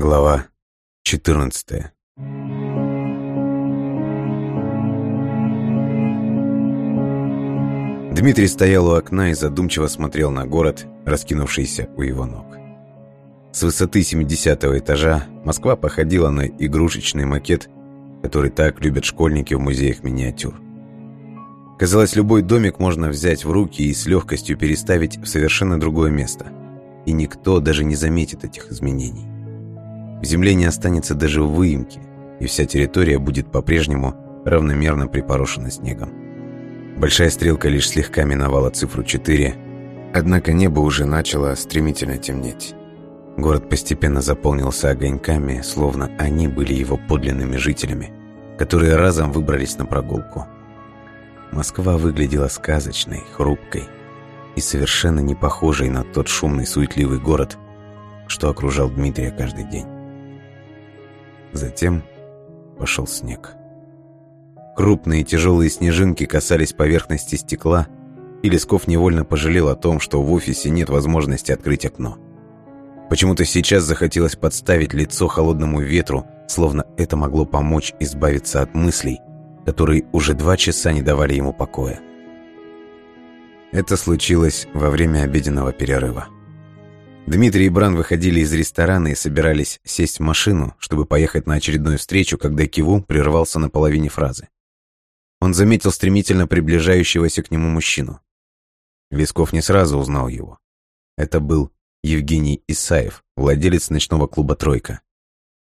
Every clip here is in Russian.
Глава 14 Дмитрий стоял у окна и задумчиво смотрел на город, раскинувшийся у его ног. С высоты 70 этажа Москва походила на игрушечный макет, который так любят школьники в музеях миниатюр. Казалось, любой домик можно взять в руки и с легкостью переставить в совершенно другое место. И никто даже не заметит этих изменений. В земле не останется даже выемки, и вся территория будет по-прежнему равномерно припорошена снегом. Большая стрелка лишь слегка миновала цифру 4, однако небо уже начало стремительно темнеть. Город постепенно заполнился огоньками, словно они были его подлинными жителями, которые разом выбрались на прогулку. Москва выглядела сказочной, хрупкой и совершенно не похожей на тот шумный, суетливый город, что окружал Дмитрия каждый день. Затем пошел снег. Крупные тяжелые снежинки касались поверхности стекла, и Лесков невольно пожалел о том, что в офисе нет возможности открыть окно. Почему-то сейчас захотелось подставить лицо холодному ветру, словно это могло помочь избавиться от мыслей, которые уже два часа не давали ему покоя. Это случилось во время обеденного перерыва. Дмитрий и Бран выходили из ресторана и собирались сесть в машину, чтобы поехать на очередную встречу, когда Киву прервался на половине фразы. Он заметил стремительно приближающегося к нему мужчину. Лесков не сразу узнал его. Это был Евгений Исаев, владелец ночного клуба «Тройка».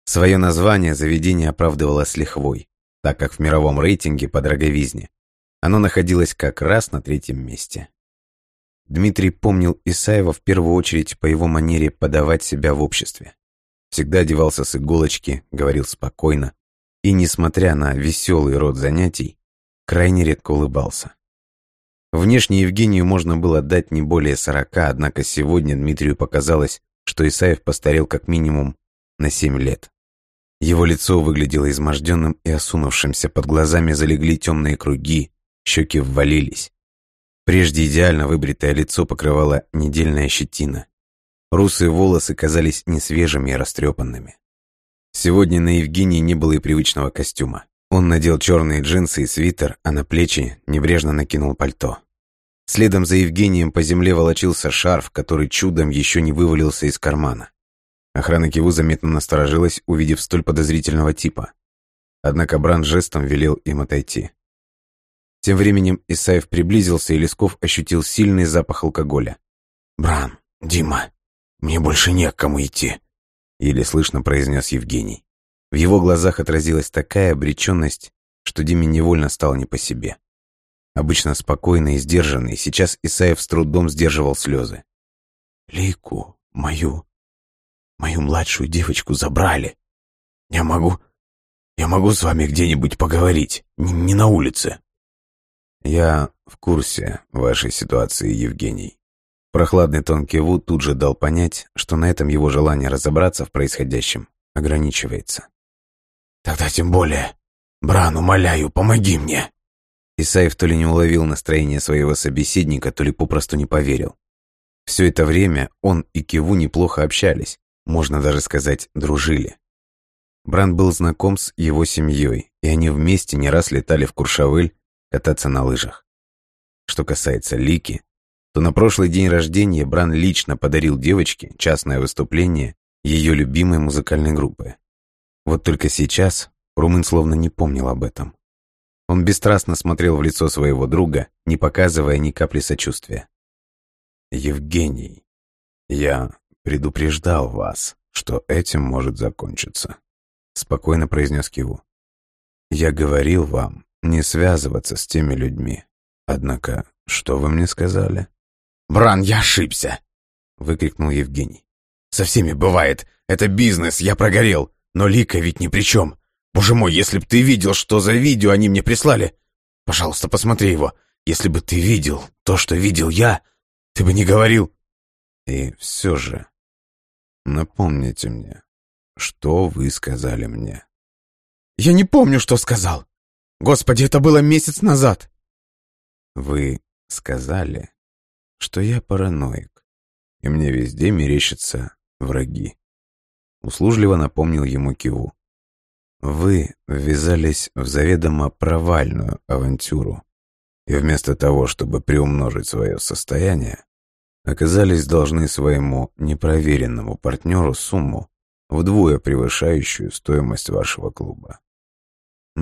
Свое название заведение оправдывало с лихвой, так как в мировом рейтинге по дороговизне оно находилось как раз на третьем месте. Дмитрий помнил Исаева в первую очередь по его манере подавать себя в обществе. Всегда одевался с иголочки, говорил спокойно и, несмотря на веселый род занятий, крайне редко улыбался. Внешне Евгению можно было дать не более сорока, однако сегодня Дмитрию показалось, что Исаев постарел как минимум на семь лет. Его лицо выглядело изможденным и осунувшимся, под глазами залегли темные круги, щеки ввалились. Прежде идеально выбритое лицо покрывала недельная щетина. Русые волосы казались несвежими и растрепанными. Сегодня на Евгении не было и привычного костюма. Он надел черные джинсы и свитер, а на плечи небрежно накинул пальто. Следом за Евгением по земле волочился шарф, который чудом еще не вывалился из кармана. Охрана Киву заметно насторожилась, увидев столь подозрительного типа. Однако Бран жестом велел им отойти. Тем временем Исаев приблизился, и Лесков ощутил сильный запах алкоголя. «Бран, Дима, мне больше не к кому идти», — еле слышно произнес Евгений. В его глазах отразилась такая обреченность, что Диме невольно стало не по себе. Обычно спокойный и сдержанный, сейчас Исаев с трудом сдерживал слезы. «Лику, мою, мою младшую девочку забрали. Я могу, я могу с вами где-нибудь поговорить, не, не на улице». «Я в курсе вашей ситуации, Евгений». Прохладный тон Киву тут же дал понять, что на этом его желание разобраться в происходящем ограничивается. «Тогда тем более. Бран, умоляю, помоги мне!» Исаев то ли не уловил настроение своего собеседника, то ли попросту не поверил. Все это время он и Киву неплохо общались, можно даже сказать, дружили. Бран был знаком с его семьей, и они вместе не раз летали в Куршавель кататься на лыжах. Что касается Лики, то на прошлый день рождения Бран лично подарил девочке частное выступление ее любимой музыкальной группы. Вот только сейчас Румын словно не помнил об этом. Он бесстрастно смотрел в лицо своего друга, не показывая ни капли сочувствия. «Евгений, я предупреждал вас, что этим может закончиться», — спокойно произнес Киву. «Я говорил вам, не связываться с теми людьми. Однако, что вы мне сказали?» «Бран, я ошибся!» — выкрикнул Евгений. «Со всеми бывает. Это бизнес, я прогорел. Но Лика ведь ни при чем. Боже мой, если б ты видел, что за видео они мне прислали. Пожалуйста, посмотри его. Если бы ты видел то, что видел я, ты бы не говорил...» «И все же, напомните мне, что вы сказали мне?» «Я не помню, что сказал. Господи, это было месяц назад!» «Вы сказали, что я параноик, и мне везде мерещатся враги. Услужливо напомнил ему Киву. Вы ввязались в заведомо провальную авантюру, и вместо того, чтобы приумножить свое состояние, оказались должны своему непроверенному партнеру сумму, вдвое превышающую стоимость вашего клуба.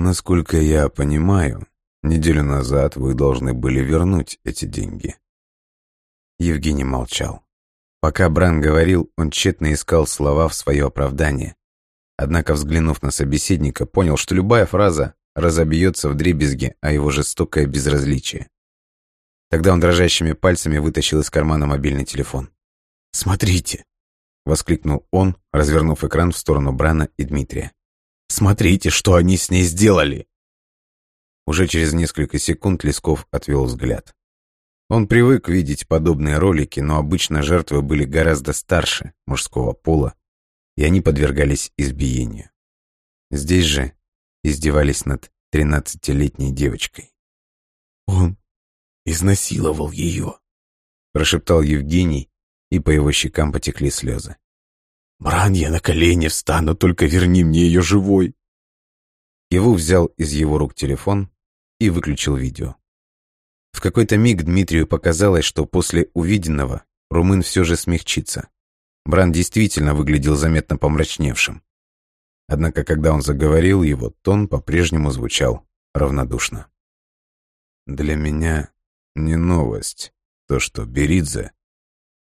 Насколько я понимаю, неделю назад вы должны были вернуть эти деньги. Евгений молчал. Пока Бран говорил, он тщетно искал слова в свое оправдание. Однако, взглянув на собеседника, понял, что любая фраза разобьется в дребезги о его жестокое безразличие. Тогда он дрожащими пальцами вытащил из кармана мобильный телефон. «Смотрите!» — воскликнул он, развернув экран в сторону Брана и Дмитрия. «Смотрите, что они с ней сделали!» Уже через несколько секунд Лесков отвел взгляд. Он привык видеть подобные ролики, но обычно жертвы были гораздо старше мужского пола, и они подвергались избиению. Здесь же издевались над тринадцатилетней девочкой. «Он изнасиловал ее», — прошептал Евгений, и по его щекам потекли слезы. «Бран, я на колени встану, только верни мне ее живой!» Иву взял из его рук телефон и выключил видео. В какой-то миг Дмитрию показалось, что после увиденного румын все же смягчится. Бран действительно выглядел заметно помрачневшим. Однако, когда он заговорил, его тон по-прежнему звучал равнодушно. «Для меня не новость то, что Беридзе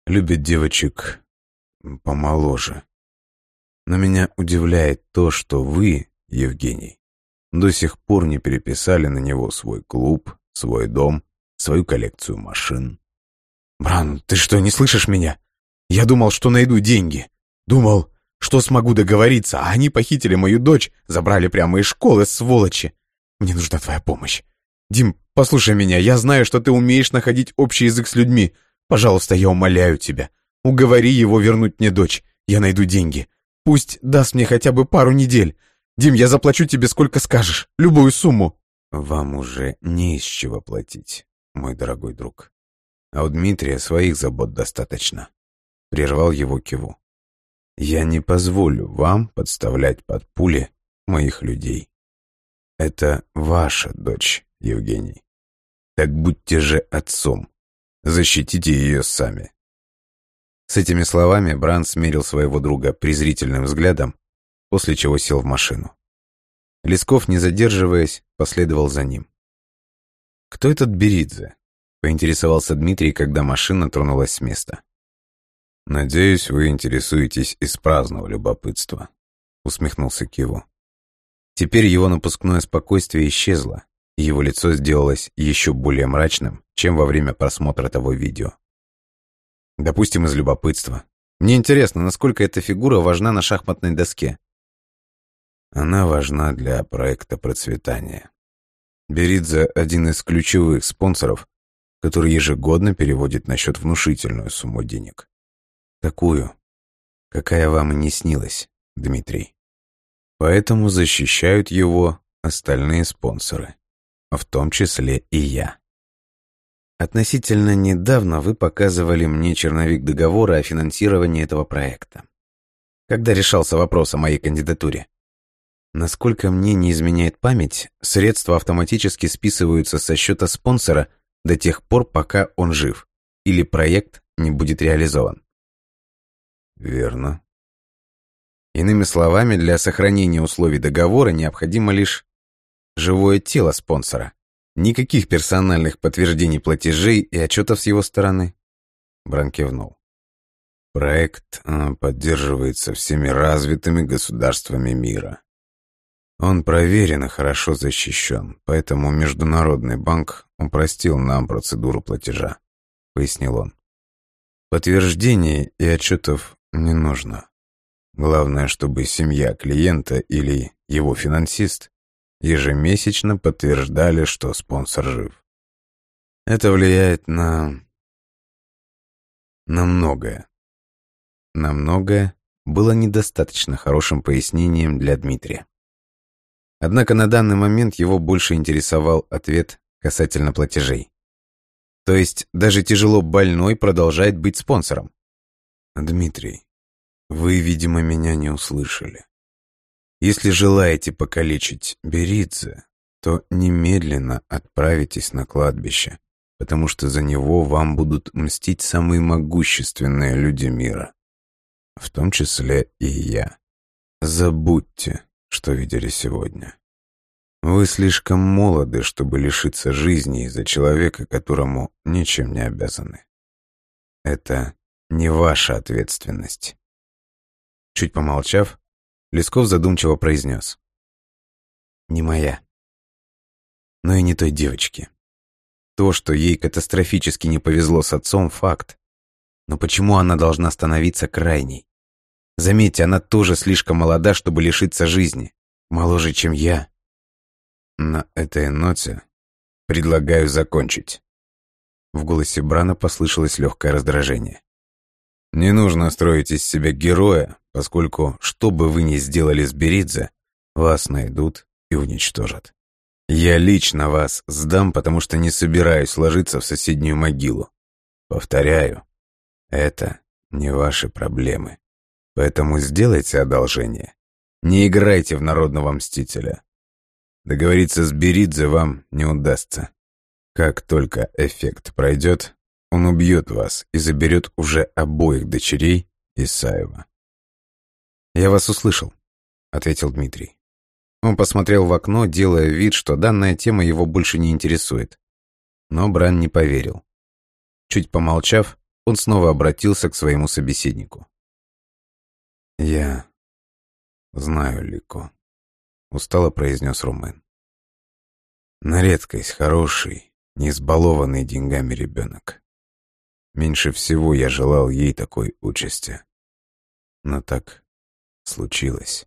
любит девочек помоложе. Но меня удивляет то, что вы, Евгений, до сих пор не переписали на него свой клуб, свой дом, свою коллекцию машин. «Бран, ты что, не слышишь меня? Я думал, что найду деньги. Думал, что смогу договориться, а они похитили мою дочь, забрали прямо из школы, сволочи. Мне нужна твоя помощь. Дим, послушай меня, я знаю, что ты умеешь находить общий язык с людьми. Пожалуйста, я умоляю тебя. Уговори его вернуть мне дочь. Я найду деньги. Пусть даст мне хотя бы пару недель. Дим, я заплачу тебе сколько скажешь, любую сумму. Вам уже не из чего платить, мой дорогой друг. А у Дмитрия своих забот достаточно. Прервал его Киву. Я не позволю вам подставлять под пули моих людей. Это ваша дочь, Евгений. Так будьте же отцом. Защитите ее сами. С этими словами Бран смерил своего друга презрительным взглядом, после чего сел в машину. Лесков, не задерживаясь, последовал за ним. «Кто этот Беридзе?» — поинтересовался Дмитрий, когда машина тронулась с места. «Надеюсь, вы интересуетесь из праздного любопытства», — усмехнулся Киву. Теперь его напускное спокойствие исчезло, и его лицо сделалось еще более мрачным, чем во время просмотра того видео. Допустим, из любопытства. Мне интересно, насколько эта фигура важна на шахматной доске. Она важна для проекта процветания. Беридзе – один из ключевых спонсоров, который ежегодно переводит на счет внушительную сумму денег. Такую, какая вам и не снилась, Дмитрий. Поэтому защищают его остальные спонсоры, в том числе и я. Относительно недавно вы показывали мне черновик договора о финансировании этого проекта. Когда решался вопрос о моей кандидатуре? Насколько мне не изменяет память, средства автоматически списываются со счета спонсора до тех пор, пока он жив, или проект не будет реализован. Верно. Иными словами, для сохранения условий договора необходимо лишь живое тело спонсора. Никаких персональных подтверждений платежей и отчетов с его стороны. Бран кивнул. Проект э, поддерживается всеми развитыми государствами мира. Он проверен и хорошо защищен, поэтому Международный банк упростил нам процедуру платежа, пояснил он. Подтверждений и отчетов не нужно. Главное, чтобы семья клиента или его финансист ежемесячно подтверждали, что спонсор жив. Это влияет на... на многое. На многое было недостаточно хорошим пояснением для Дмитрия. Однако на данный момент его больше интересовал ответ касательно платежей. То есть даже тяжело больной продолжает быть спонсором. Дмитрий, вы, видимо, меня не услышали. Если желаете покалечить Беридзе, то немедленно отправитесь на кладбище, потому что за него вам будут мстить самые могущественные люди мира, в том числе и я. Забудьте, что видели сегодня. Вы слишком молоды, чтобы лишиться жизни из-за человека, которому ничем не обязаны. Это не ваша ответственность. Чуть помолчав, Лесков задумчиво произнес. Не моя. Но и не той девочки. То, что ей катастрофически не повезло с отцом, факт. Но почему она должна становиться крайней? Заметьте, она тоже слишком молода, чтобы лишиться жизни. Моложе, чем я. На этой ноте предлагаю закончить. В голосе Брана послышалось легкое раздражение. Не нужно строить из себя героя, поскольку, что бы вы ни сделали с Беридзе, вас найдут и уничтожат. Я лично вас сдам, потому что не собираюсь ложиться в соседнюю могилу. Повторяю, это не ваши проблемы. Поэтому сделайте одолжение. Не играйте в народного мстителя. Договориться с Беридзе вам не удастся. Как только эффект пройдет, он убьет вас и заберет уже обоих дочерей Исаева. «Я вас услышал», — ответил Дмитрий. Он посмотрел в окно, делая вид, что данная тема его больше не интересует. Но Бран не поверил. Чуть помолчав, он снова обратился к своему собеседнику. «Я знаю Лико», — устало произнес Румен. «На редкость хороший, не избалованный деньгами ребенок. Меньше всего я желал ей такой участи. Но так случилось.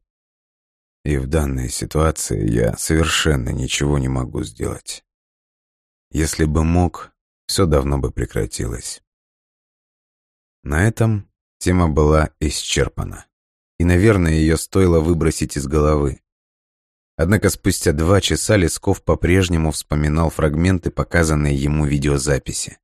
И в данной ситуации я совершенно ничего не могу сделать. Если бы мог, все давно бы прекратилось. На этом тема была исчерпана. И, наверное, ее стоило выбросить из головы. Однако спустя два часа Лесков по-прежнему вспоминал фрагменты, показанные ему видеозаписи.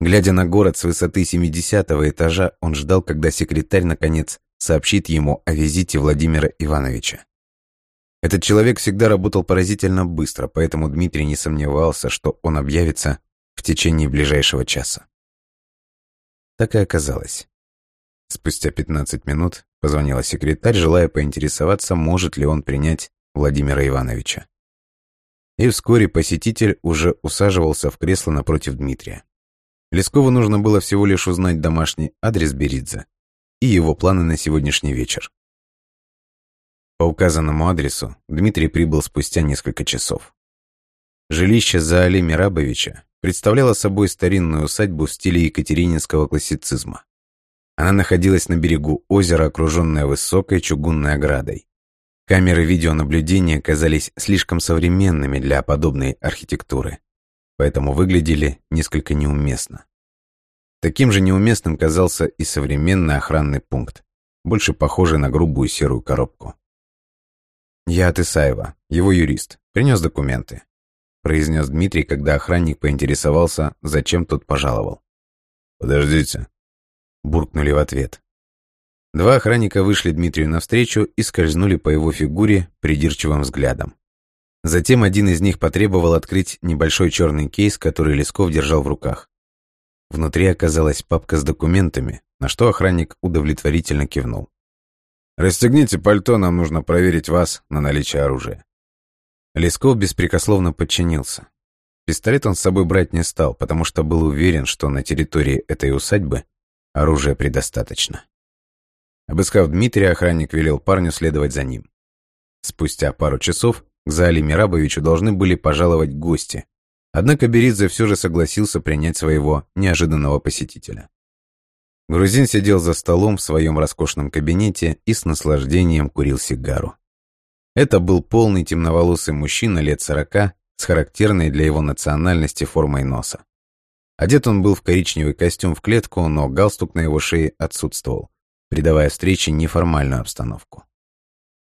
Глядя на город с высоты 70-го этажа, он ждал, когда секретарь, наконец, сообщит ему о визите Владимира Ивановича. Этот человек всегда работал поразительно быстро, поэтому Дмитрий не сомневался, что он объявится в течение ближайшего часа. Так и оказалось. Спустя 15 минут позвонила секретарь, желая поинтересоваться, может ли он принять Владимира Ивановича. И вскоре посетитель уже усаживался в кресло напротив Дмитрия. Лескову нужно было всего лишь узнать домашний адрес Беридзе и его планы на сегодняшний вечер. По указанному адресу Дмитрий прибыл спустя несколько часов. Жилище Заали Мирабовича представляло собой старинную усадьбу в стиле екатерининского классицизма. Она находилась на берегу озера, окруженная высокой чугунной оградой. Камеры видеонаблюдения казались слишком современными для подобной архитектуры поэтому выглядели несколько неуместно. Таким же неуместным казался и современный охранный пункт, больше похожий на грубую серую коробку. «Я от Исаева, его юрист, принес документы», произнес Дмитрий, когда охранник поинтересовался, зачем тот пожаловал. «Подождите», буркнули в ответ. Два охранника вышли Дмитрию навстречу и скользнули по его фигуре придирчивым взглядом. Затем один из них потребовал открыть небольшой черный кейс, который Лесков держал в руках. Внутри оказалась папка с документами, на что охранник удовлетворительно кивнул. «Расстегните пальто, нам нужно проверить вас на наличие оружия». Лесков беспрекословно подчинился. Пистолет он с собой брать не стал, потому что был уверен, что на территории этой усадьбы оружия предостаточно. Обыскав Дмитрия, охранник велел парню следовать за ним. Спустя пару часов к Заали Мирабовичу должны были пожаловать гости. Однако Беридзе все же согласился принять своего неожиданного посетителя. Грузин сидел за столом в своем роскошном кабинете и с наслаждением курил сигару. Это был полный темноволосый мужчина лет сорока с характерной для его национальности формой носа. Одет он был в коричневый костюм в клетку, но галстук на его шее отсутствовал, придавая встрече неформальную обстановку.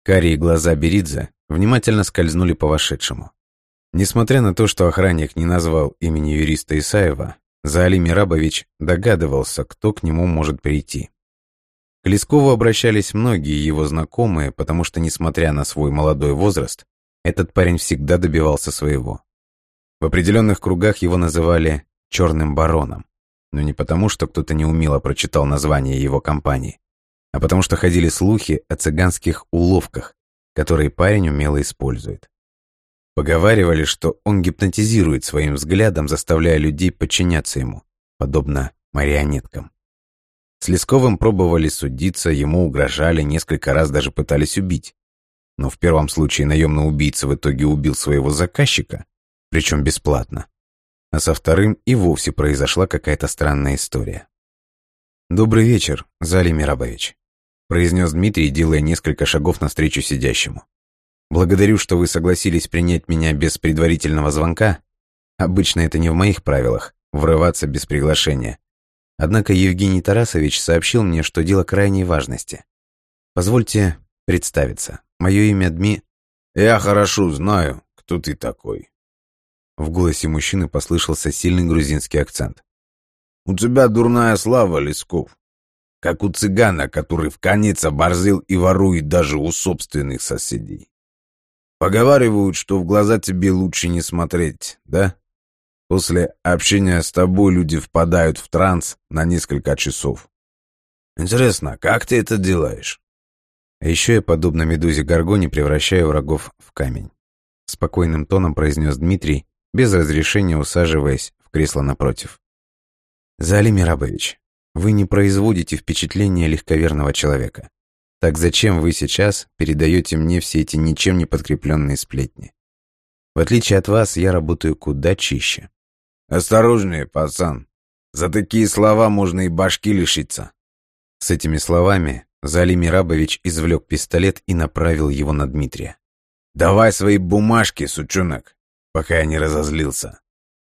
Карие глаза Беридзе внимательно скользнули по вошедшему. Несмотря на то, что охранник не назвал имени юриста Исаева, Заали Мирабович догадывался, кто к нему может прийти. К Лескову обращались многие его знакомые, потому что, несмотря на свой молодой возраст, этот парень всегда добивался своего. В определенных кругах его называли «черным бароном», но не потому, что кто-то неумело прочитал название его компании, а потому что ходили слухи о цыганских уловках, которые парень умело использует. Поговаривали, что он гипнотизирует своим взглядом, заставляя людей подчиняться ему, подобно марионеткам. С Лесковым пробовали судиться, ему угрожали, несколько раз даже пытались убить. Но в первом случае наемный убийца в итоге убил своего заказчика, причем бесплатно. А со вторым и вовсе произошла какая-то странная история. «Добрый вечер, Зали Мирабович», — произнес Дмитрий, делая несколько шагов навстречу сидящему. Благодарю, что вы согласились принять меня без предварительного звонка. Обычно это не в моих правилах – врываться без приглашения. Однако Евгений Тарасович сообщил мне, что дело крайней важности. Позвольте представиться. Мое имя Дми... Я хорошо знаю, кто ты такой. В голосе мужчины послышался сильный грузинский акцент. У тебя дурная слава, Лесков. Как у цыгана, который в конец оборзел и ворует даже у собственных соседей. Поговаривают, что в глаза тебе лучше не смотреть, да? После общения с тобой люди впадают в транс на несколько часов. Интересно, как ты это делаешь? А еще я, подобно медузе Гаргоне, превращаю врагов в камень. Спокойным тоном произнес Дмитрий, без разрешения усаживаясь в кресло напротив. Зали Мирабович, вы не производите впечатления легковерного человека. Так зачем вы сейчас передаете мне все эти ничем не подкрепленные сплетни? В отличие от вас, я работаю куда чище. Осторожнее, пацан. За такие слова можно и башки лишиться. С этими словами Зали Мирабович извлек пистолет и направил его на Дмитрия. «Давай свои бумажки, сучонок, пока я не разозлился».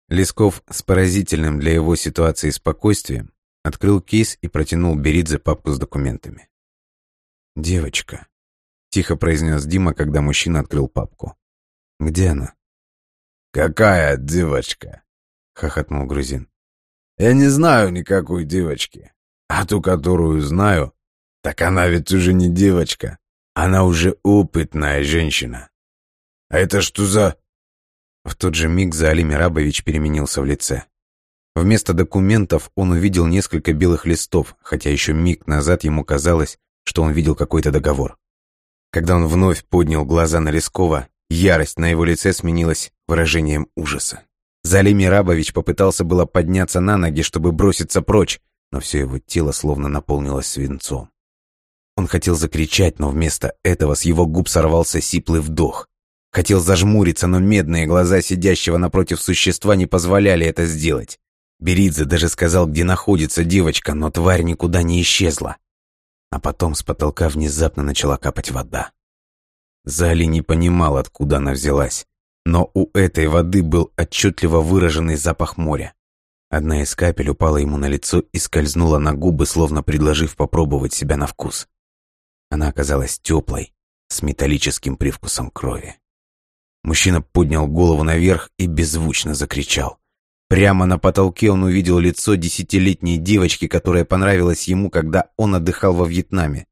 Лесков с поразительным для его ситуации спокойствием открыл кейс и протянул Беридзе папку с документами. «Девочка», — тихо произнес Дима, когда мужчина открыл папку. «Где она?» «Какая девочка?» — хохотнул грузин. «Я не знаю никакой девочки. А ту, которую знаю, так она ведь уже не девочка. Она уже опытная женщина. А это что за...» В тот же миг Заали Мирабович переменился в лице. Вместо документов он увидел несколько белых листов, хотя еще миг назад ему казалось, что он видел какой-то договор. Когда он вновь поднял глаза на Лескова, ярость на его лице сменилась выражением ужаса. Залим Рабович попытался было подняться на ноги, чтобы броситься прочь, но все его тело словно наполнилось свинцом. Он хотел закричать, но вместо этого с его губ сорвался сиплый вдох. Хотел зажмуриться, но медные глаза сидящего напротив существа не позволяли это сделать. Беридзе даже сказал, где находится девочка, но тварь никуда не исчезла а потом с потолка внезапно начала капать вода. Зали не понимал, откуда она взялась, но у этой воды был отчетливо выраженный запах моря. Одна из капель упала ему на лицо и скользнула на губы, словно предложив попробовать себя на вкус. Она оказалась теплой, с металлическим привкусом крови. Мужчина поднял голову наверх и беззвучно закричал. Прямо на потолке он увидел лицо десятилетней девочки, которая понравилась ему, когда он отдыхал во Вьетнаме.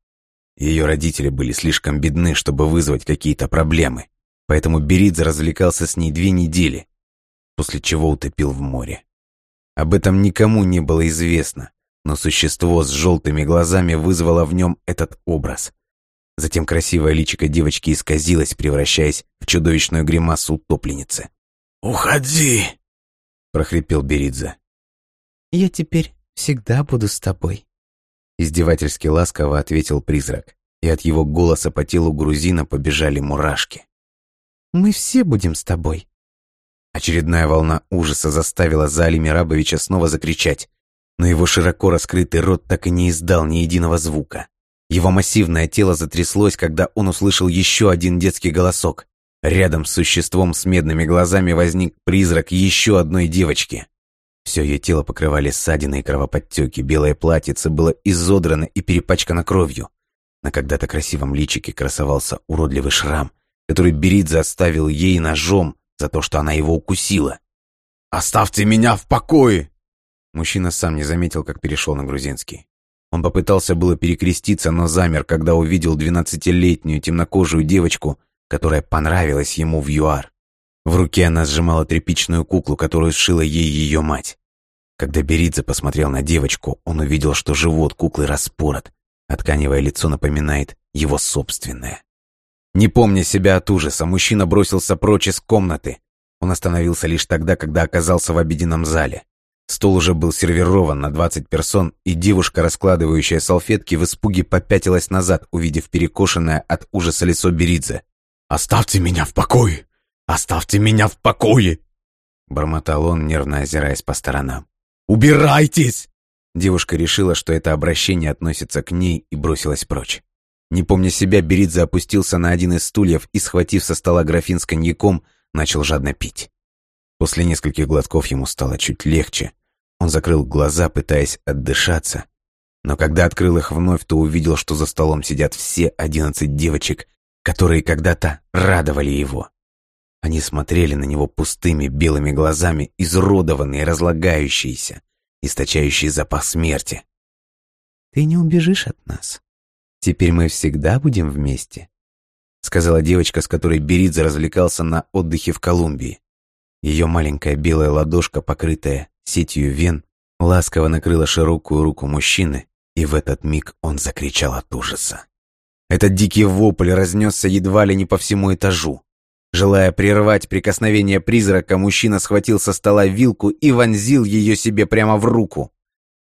Ее родители были слишком бедны, чтобы вызвать какие-то проблемы, поэтому Беридзе развлекался с ней две недели, после чего утопил в море. Об этом никому не было известно, но существо с желтыми глазами вызвало в нем этот образ. Затем красивое личико девочки исказилось, превращаясь в чудовищную гримасу утопленницы. «Уходи!» Прохрипел Беридзе. «Я теперь всегда буду с тобой», — издевательски ласково ответил призрак, и от его голоса по телу грузина побежали мурашки. «Мы все будем с тобой». Очередная волна ужаса заставила Зали Мирабовича снова закричать, но его широко раскрытый рот так и не издал ни единого звука. Его массивное тело затряслось, когда он услышал еще один детский голосок. Рядом с существом с медными глазами возник призрак еще одной девочки. Все ее тело покрывали ссадины и кровоподтеки, белое платьице было изодрано и перепачкано кровью. На когда-то красивом личике красовался уродливый шрам, который Беридзе оставил ей ножом за то, что она его укусила. «Оставьте меня в покое!» Мужчина сам не заметил, как перешел на грузинский. Он попытался было перекреститься, но замер, когда увидел двенадцатилетнюю темнокожую девочку, которая понравилась ему в ЮАР. В руке она сжимала тряпичную куклу, которую сшила ей ее мать. Когда Беридзе посмотрел на девочку, он увидел, что живот куклы распорот, а тканевое лицо напоминает его собственное. Не помня себя от ужаса, мужчина бросился прочь из комнаты. Он остановился лишь тогда, когда оказался в обеденном зале. Стол уже был сервирован на 20 персон, и девушка, раскладывающая салфетки, в испуге попятилась назад, увидев перекошенное от ужаса лицо Беридзе. «Оставьте меня в покое! Оставьте меня в покое!» Бормотал он, нервно озираясь по сторонам. «Убирайтесь!» Девушка решила, что это обращение относится к ней, и бросилась прочь. Не помня себя, Беридзе опустился на один из стульев и, схватив со стола графин с коньяком, начал жадно пить. После нескольких глотков ему стало чуть легче. Он закрыл глаза, пытаясь отдышаться. Но когда открыл их вновь, то увидел, что за столом сидят все одиннадцать девочек, которые когда-то радовали его. Они смотрели на него пустыми белыми глазами, изуродованные, разлагающиеся, источающие запах смерти. «Ты не убежишь от нас. Теперь мы всегда будем вместе», сказала девочка, с которой Беридзе развлекался на отдыхе в Колумбии. Ее маленькая белая ладошка, покрытая сетью вен, ласково накрыла широкую руку мужчины, и в этот миг он закричал от ужаса. Этот дикий вопль разнесся едва ли не по всему этажу. Желая прервать прикосновение призрака, мужчина схватил со стола вилку и вонзил ее себе прямо в руку.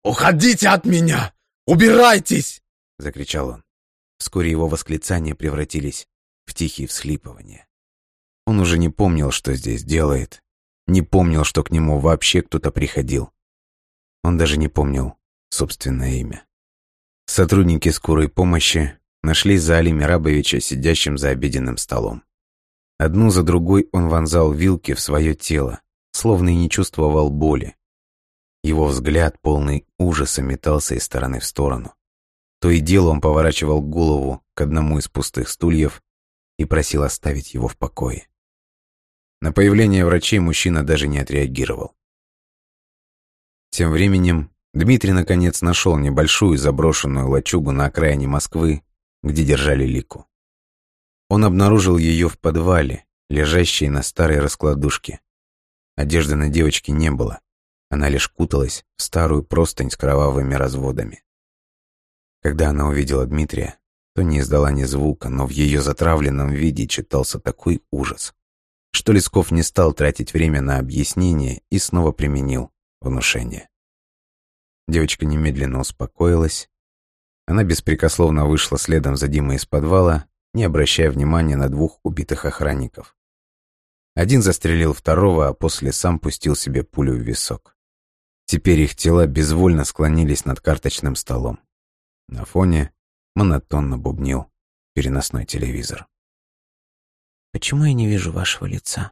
«Уходите от меня! Убирайтесь!» — закричал он. Вскоре его восклицания превратились в тихие всхлипывания. Он уже не помнил, что здесь делает, не помнил, что к нему вообще кто-то приходил. Он даже не помнил собственное имя. Сотрудники скорой помощи нашли Зали Мирабовича сидящим за обеденным столом. Одну за другой он вонзал вилки в свое тело, словно и не чувствовал боли. Его взгляд, полный ужаса, метался из стороны в сторону. То и дело он поворачивал голову к одному из пустых стульев и просил оставить его в покое. На появление врачей мужчина даже не отреагировал. Тем временем Дмитрий наконец нашел небольшую заброшенную лачугу на окраине Москвы, где держали Лику. Он обнаружил ее в подвале, лежащей на старой раскладушке. Одежды на девочке не было, она лишь куталась в старую простынь с кровавыми разводами. Когда она увидела Дмитрия, то не издала ни звука, но в ее затравленном виде читался такой ужас, что Лесков не стал тратить время на объяснение и снова применил внушение. Девочка немедленно успокоилась. Она беспрекословно вышла следом за Димой из подвала, не обращая внимания на двух убитых охранников. Один застрелил второго, а после сам пустил себе пулю в висок. Теперь их тела безвольно склонились над карточным столом. На фоне монотонно бубнил переносной телевизор. «Почему я не вижу вашего лица?»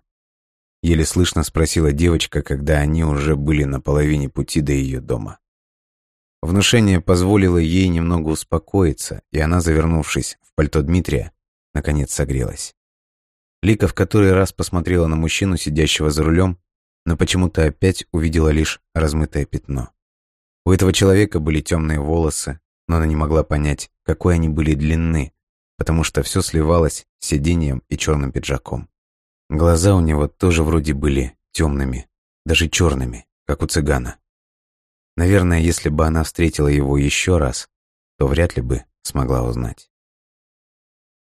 Еле слышно спросила девочка, когда они уже были на половине пути до ее дома. Внушение позволило ей немного успокоиться, и она, завернувшись в пальто Дмитрия, наконец согрелась. Лика в который раз посмотрела на мужчину, сидящего за рулем, но почему-то опять увидела лишь размытое пятно. У этого человека были темные волосы, но она не могла понять, какой они были длины, потому что все сливалось с сиденьем и черным пиджаком. Глаза у него тоже вроде были темными, даже черными, как у цыгана. Наверное, если бы она встретила его еще раз, то вряд ли бы смогла узнать.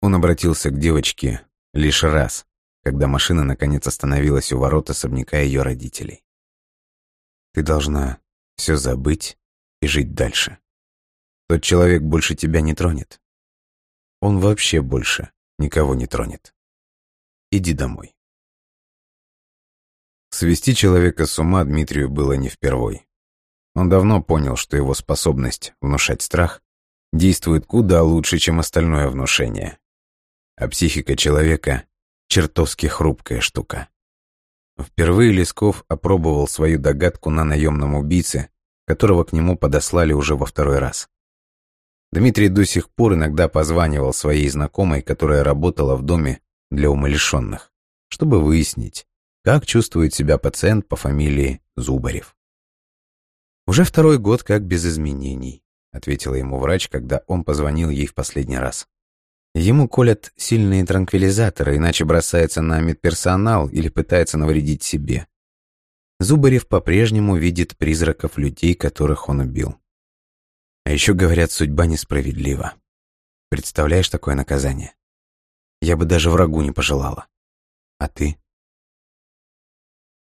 Он обратился к девочке лишь раз, когда машина наконец остановилась у ворот особняка ее родителей. «Ты должна все забыть и жить дальше. Тот человек больше тебя не тронет. Он вообще больше никого не тронет. Иди домой. Свести человека с ума Дмитрию было не впервой. Он давно понял, что его способность внушать страх действует куда лучше, чем остальное внушение. А психика человека — чертовски хрупкая штука. Впервые Лесков опробовал свою догадку на наемном убийце, которого к нему подослали уже во второй раз. Дмитрий до сих пор иногда позванивал своей знакомой, которая работала в доме для умалишенных, чтобы выяснить, как чувствует себя пациент по фамилии Зубарев. Уже второй год как без изменений. ответила ему врач, когда он позвонил ей в последний раз. Ему колят сильные транквилизаторы, иначе бросается на медперсонал или пытается навредить себе. Зубарев по-прежнему видит призраков людей, которых он убил. А еще говорят, судьба несправедлива. Представляешь такое наказание? Я бы даже врагу не пожелала. А ты?